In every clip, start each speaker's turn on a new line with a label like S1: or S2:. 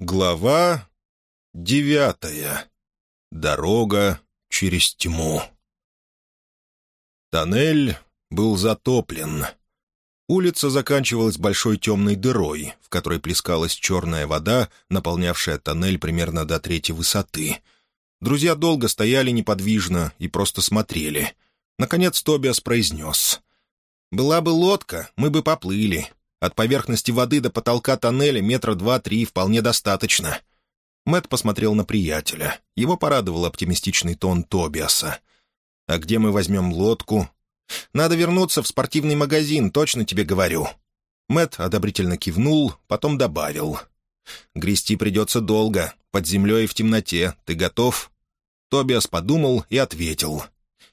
S1: Глава девятая. Дорога через тьму. Тоннель был затоплен. Улица заканчивалась большой темной дырой, в которой плескалась черная вода, наполнявшая тоннель примерно до третьей высоты. Друзья долго стояли неподвижно и просто смотрели. Наконец Тобиас произнес. «Была бы лодка, мы бы поплыли. От поверхности воды до потолка тоннеля метра два-три вполне достаточно». Мэт посмотрел на приятеля. Его порадовал оптимистичный тон Тобиаса. «А где мы возьмем лодку?» «Надо вернуться в спортивный магазин, точно тебе говорю». Мэт одобрительно кивнул, потом добавил. «Грести придется долго, под землей и в темноте. Ты готов?» Тобиас подумал и ответил.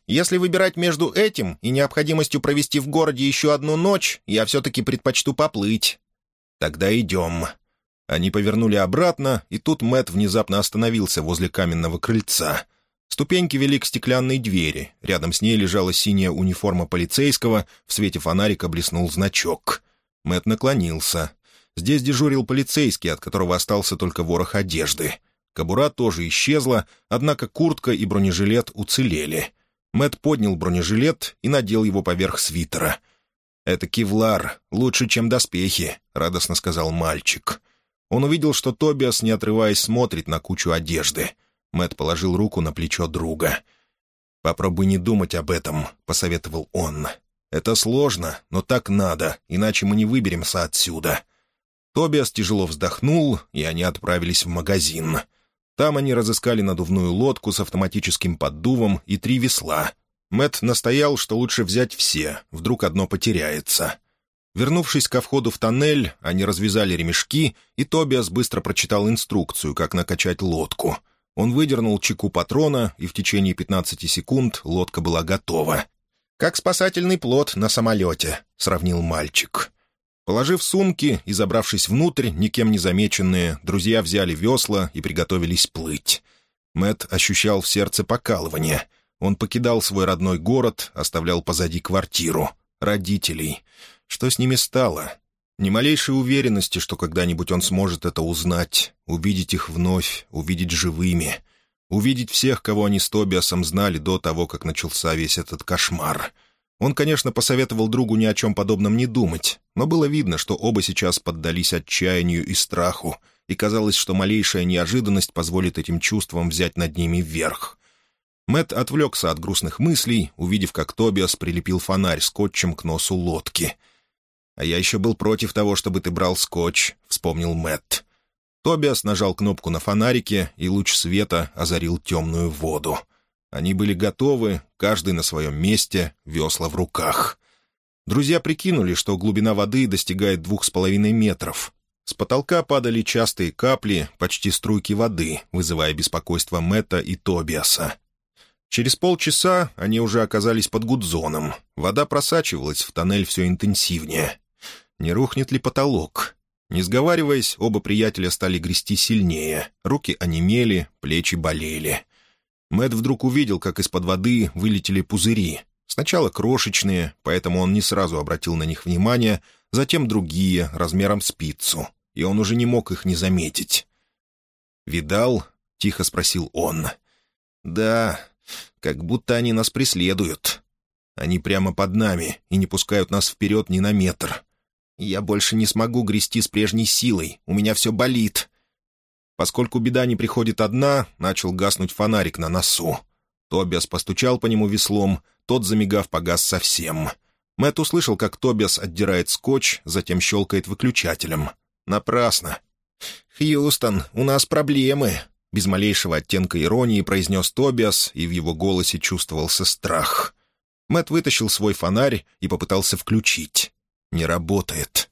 S1: Если выбирать между этим и необходимостью провести в городе еще одну ночь, я все-таки предпочту поплыть». «Тогда идем». Они повернули обратно, и тут Мэт внезапно остановился возле каменного крыльца. Ступеньки вели к стеклянной двери. Рядом с ней лежала синяя униформа полицейского, в свете фонарика блеснул значок. Мэт наклонился. Здесь дежурил полицейский, от которого остался только ворох одежды. Кобура тоже исчезла, однако куртка и бронежилет уцелели. Мэт поднял бронежилет и надел его поверх свитера. «Это кевлар, лучше, чем доспехи», — радостно сказал мальчик. Он увидел, что Тобиас, не отрываясь, смотрит на кучу одежды. Мэт положил руку на плечо друга. «Попробуй не думать об этом», — посоветовал он. «Это сложно, но так надо, иначе мы не выберемся отсюда». Тобиас тяжело вздохнул, и они отправились в магазин. Там они разыскали надувную лодку с автоматическим поддувом и три весла. Мэт настоял, что лучше взять все, вдруг одно потеряется. Вернувшись ко входу в тоннель, они развязали ремешки, и Тобиас быстро прочитал инструкцию, как накачать лодку. Он выдернул чеку патрона, и в течение 15 секунд лодка была готова. «Как спасательный плот на самолете», — сравнил мальчик. Положив сумки и забравшись внутрь, никем не замеченные, друзья взяли весла и приготовились плыть. Мэт ощущал в сердце покалывание. Он покидал свой родной город, оставлял позади квартиру, родителей. Что с ними стало? Ни малейшей уверенности, что когда-нибудь он сможет это узнать, увидеть их вновь, увидеть живыми, увидеть всех, кого они с Тобиасом знали до того, как начался весь этот кошмар — он, конечно, посоветовал другу ни о чем подобном не думать, но было видно, что оба сейчас поддались отчаянию и страху, и казалось, что малейшая неожиданность позволит этим чувствам взять над ними вверх. Мэт отвлекся от грустных мыслей, увидев, как Тобиас прилепил фонарь скотчем к носу лодки. «А я еще был против того, чтобы ты брал скотч», — вспомнил Мэт. Тобиас нажал кнопку на фонарике, и луч света озарил темную воду. Они были готовы, каждый на своем месте, весла в руках. Друзья прикинули, что глубина воды достигает двух с половиной метров. С потолка падали частые капли, почти струйки воды, вызывая беспокойство Мэтта и Тобиаса. Через полчаса они уже оказались под гудзоном. Вода просачивалась в тоннель все интенсивнее. Не рухнет ли потолок? Не сговариваясь, оба приятеля стали грести сильнее. Руки онемели, плечи болели. Мэт вдруг увидел, как из-под воды вылетели пузыри. Сначала крошечные, поэтому он не сразу обратил на них внимание, затем другие, размером с пиццу, и он уже не мог их не заметить. «Видал?» — тихо спросил он. «Да, как будто они нас преследуют. Они прямо под нами и не пускают нас вперед ни на метр. Я больше не смогу грести с прежней силой, у меня все болит. Поскольку беда не приходит одна, начал гаснуть фонарик на носу. Тобиас постучал по нему веслом, тот, замигав, погас совсем. Мэтт услышал, как Тобиас отдирает скотч, затем щелкает выключателем. Напрасно. «Хьюстон, у нас проблемы», — без малейшего оттенка иронии произнес Тобиас, и в его голосе чувствовался страх. Мэтт вытащил свой фонарь и попытался включить. Не работает.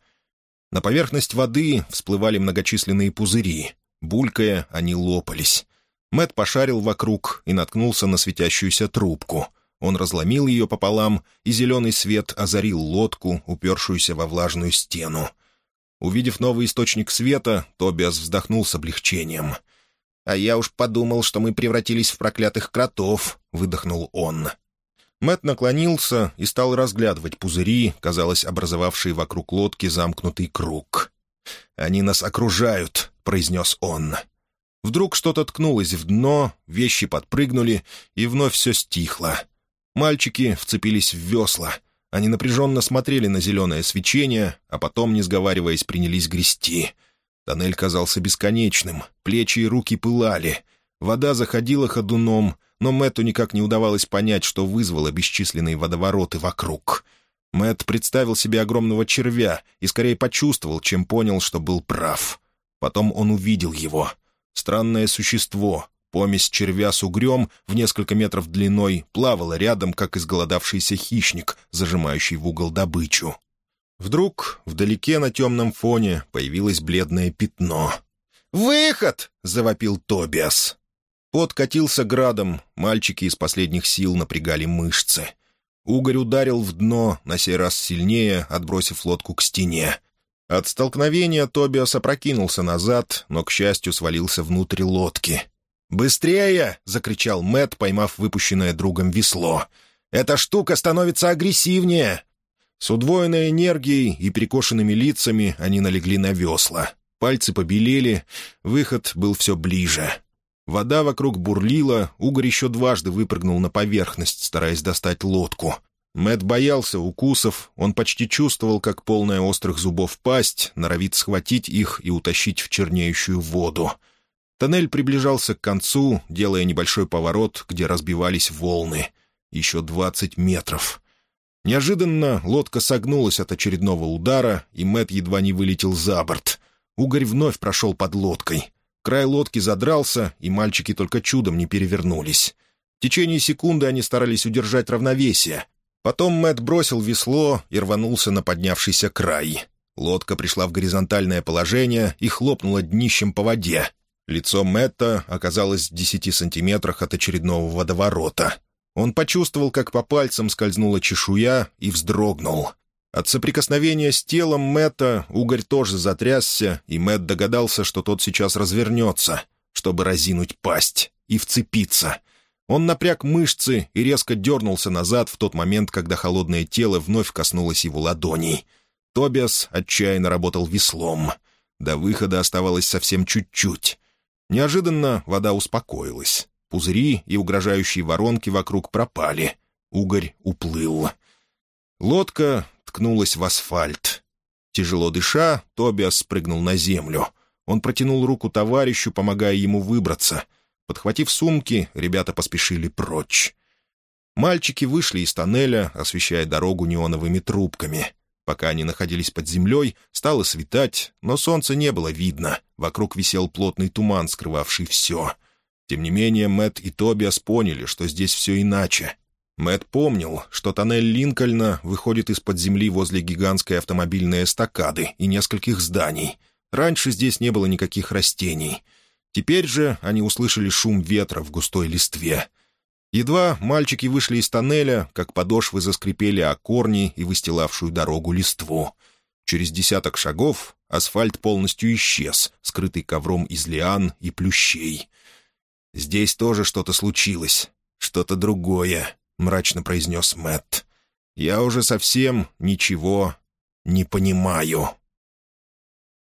S1: На поверхность воды всплывали многочисленные пузыри. Булькая, они лопались. Мэт пошарил вокруг и наткнулся на светящуюся трубку. Он разломил ее пополам, и зеленый свет озарил лодку, упершуюся во влажную стену. Увидев новый источник света, Тобиас вздохнул с облегчением. «А я уж подумал, что мы превратились в проклятых кротов», — выдохнул он. Мэт наклонился и стал разглядывать пузыри, казалось, образовавшие вокруг лодки замкнутый круг. «Они нас окружают», произнес он. Вдруг что-то ткнулось в дно, вещи подпрыгнули, и вновь все стихло. Мальчики вцепились в весла. Они напряженно смотрели на зеленое свечение, а потом, не сговариваясь, принялись грести. Тоннель казался бесконечным, плечи и руки пылали. Вода заходила ходуном, но Мэтту никак не удавалось понять, что вызвало бесчисленные водовороты вокруг. Мэтт представил себе огромного червя и скорее почувствовал, чем понял, что был прав. Потом он увидел его. Странное существо, помесь червя с угрем в несколько метров длиной, плавало рядом, как изголодавшийся хищник, зажимающий в угол добычу. Вдруг вдалеке на темном фоне появилось бледное пятно. «Выход!» — завопил Тобиас. Пот катился градом, мальчики из последних сил напрягали мышцы. Угорь ударил в дно, на сей раз сильнее, отбросив лодку к стене. От столкновения Тобиас опрокинулся назад, но, к счастью, свалился внутрь лодки. «Быстрее!» — закричал Мэт, поймав выпущенное другом весло. «Эта штука становится агрессивнее!» С удвоенной энергией и перекошенными лицами они налегли на весла. Пальцы побелели, выход был все ближе. Вода вокруг бурлила, угорь еще дважды выпрыгнул на поверхность, стараясь достать лодку. Мэт боялся укусов, он почти чувствовал, как полная острых зубов пасть норовит схватить их и утащить в чернеющую воду. Тоннель приближался к концу, делая небольшой поворот, где разбивались волны. Еще двадцать метров. Неожиданно лодка согнулась от очередного удара, и Мэт едва не вылетел за борт. Угорь вновь прошел под лодкой. Край лодки задрался, и мальчики только чудом не перевернулись. В течение секунды они старались удержать равновесие. Потом Мэт бросил весло и рванулся на поднявшийся край. Лодка пришла в горизонтальное положение и хлопнула днищем по воде. Лицо Мэтта оказалось в десяти сантиметрах от очередного водоворота. Он почувствовал, как по пальцам скользнула чешуя, и вздрогнул. От соприкосновения с телом Мэтта угорь тоже затрясся, и Мэтт догадался, что тот сейчас развернется, чтобы разинуть пасть и вцепиться. Он напряг мышцы и резко дернулся назад в тот момент, когда холодное тело вновь коснулось его ладоней. Тобиас отчаянно работал веслом. До выхода оставалось совсем чуть-чуть. Неожиданно вода успокоилась. Пузыри и угрожающие воронки вокруг пропали. Угорь уплыл. Лодка ткнулась в асфальт. Тяжело дыша, Тобиас спрыгнул на землю. Он протянул руку товарищу, помогая ему выбраться. Подхватив сумки, ребята поспешили прочь. Мальчики вышли из тоннеля, освещая дорогу неоновыми трубками. Пока они находились под землей, стало светать, но солнца не было видно. Вокруг висел плотный туман, скрывавший все. Тем не менее, Мэт и Тобиас поняли, что здесь все иначе. Мэт помнил, что тоннель Линкольна выходит из-под земли возле гигантской автомобильной эстакады и нескольких зданий. Раньше здесь не было никаких растений. Теперь же они услышали шум ветра в густой листве. Едва мальчики вышли из тоннеля, как подошвы заскрипели о корни и выстилавшую дорогу листву. Через десяток шагов асфальт полностью исчез, скрытый ковром из лиан и плющей. Здесь тоже что-то случилось, что-то другое. — мрачно произнес Мэтт. «Я уже совсем ничего не понимаю».